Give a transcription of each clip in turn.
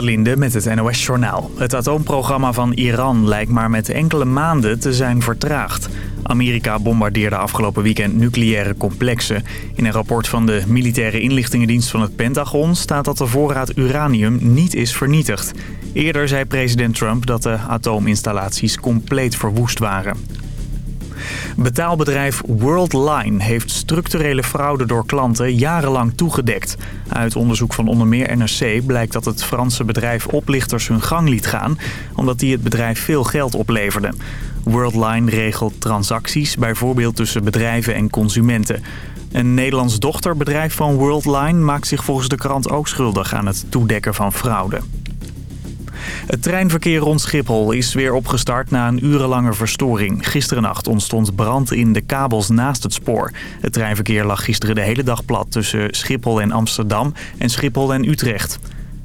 Linde met het NOS-journaal. Het atoomprogramma van Iran lijkt maar met enkele maanden te zijn vertraagd. Amerika bombardeerde afgelopen weekend nucleaire complexen. In een rapport van de militaire inlichtingendienst van het Pentagon... staat dat de voorraad uranium niet is vernietigd. Eerder zei president Trump dat de atoominstallaties compleet verwoest waren. Betaalbedrijf Worldline heeft structurele fraude door klanten jarenlang toegedekt. Uit onderzoek van onder meer NRC blijkt dat het Franse bedrijf oplichters hun gang liet gaan... omdat die het bedrijf veel geld opleverde. Worldline regelt transacties, bijvoorbeeld tussen bedrijven en consumenten. Een Nederlands dochterbedrijf van Worldline maakt zich volgens de krant ook schuldig aan het toedekken van fraude. Het treinverkeer rond Schiphol is weer opgestart na een urenlange verstoring. Gisterennacht ontstond brand in de kabels naast het spoor. Het treinverkeer lag gisteren de hele dag plat tussen Schiphol en Amsterdam en Schiphol en Utrecht.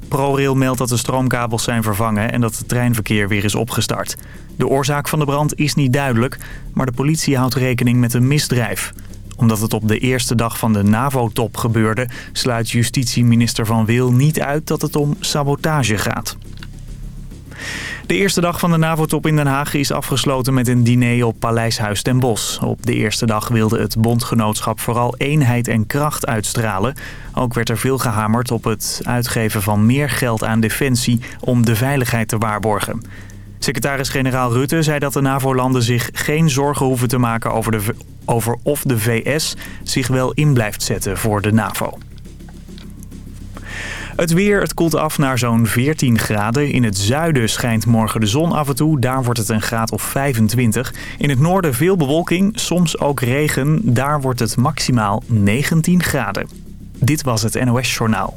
ProRail meldt dat de stroomkabels zijn vervangen en dat het treinverkeer weer is opgestart. De oorzaak van de brand is niet duidelijk, maar de politie houdt rekening met een misdrijf omdat het op de eerste dag van de NAVO-top gebeurde... sluit justitieminister Van Wil niet uit dat het om sabotage gaat. De eerste dag van de NAVO-top in Den Haag is afgesloten met een diner op Paleishuis ten Bosch. Op de eerste dag wilde het bondgenootschap vooral eenheid en kracht uitstralen. Ook werd er veel gehamerd op het uitgeven van meer geld aan defensie om de veiligheid te waarborgen. Secretaris-generaal Rutte zei dat de NAVO-landen zich geen zorgen hoeven te maken over, of de VS zich wel in blijft zetten voor de NAVO. Het weer, het koelt af naar zo'n 14 graden. In het zuiden schijnt morgen de zon af en toe. Daar wordt het een graad of 25. In het noorden veel bewolking, soms ook regen. Daar wordt het maximaal 19 graden. Dit was het NOS Journaal.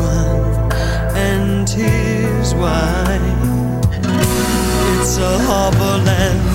here's why. It's a harbor land.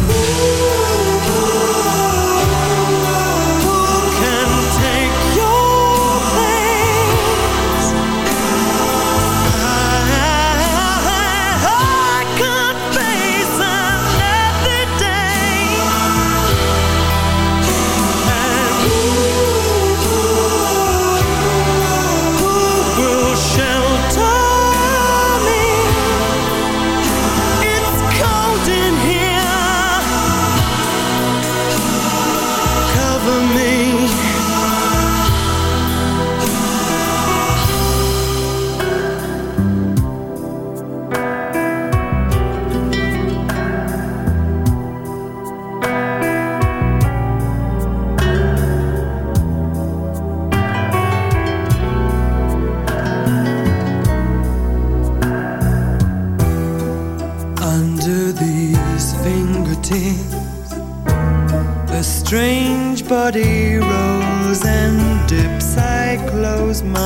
A bullet or a gun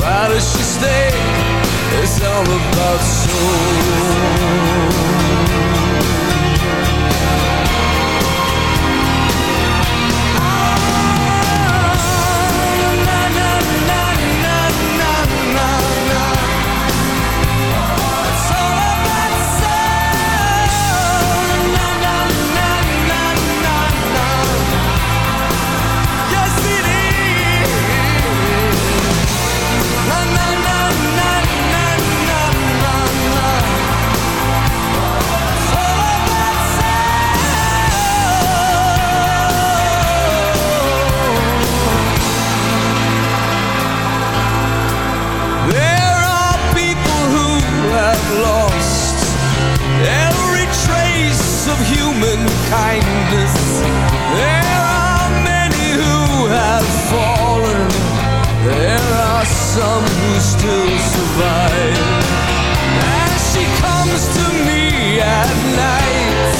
Why does she stay? It's all about soul still survive. As she comes to me at night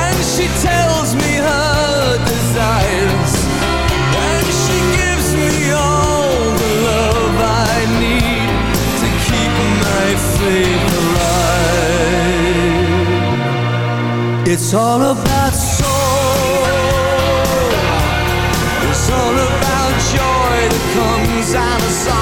And she tells me her desires. And she gives me all the love I need To keep my faith alive. It's all about soul. It's all about joy that comes out of sorrow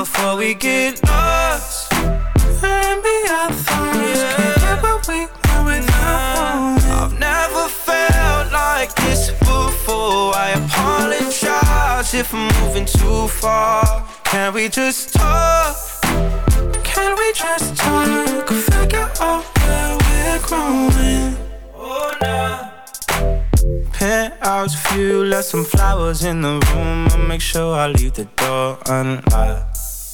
before we get lost And be our thoughts Can't get what we want without I've never felt like this before I apologize if I'm moving too far Can we just talk? Can we just talk? Figure out where we're growing Oh, no. Paint out a few, left some flowers in the room. i make sure I leave the door unlocked.